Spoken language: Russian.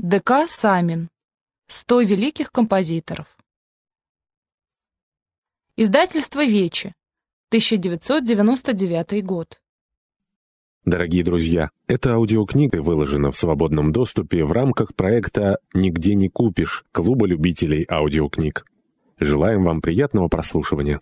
ДК Самин. Сто великих композиторов. Издательство Вечи. 1999 год. Дорогие друзья, эта аудиокнига выложена в свободном доступе в рамках проекта «Нигде не купишь» Клуба любителей аудиокниг. Желаем вам приятного прослушивания.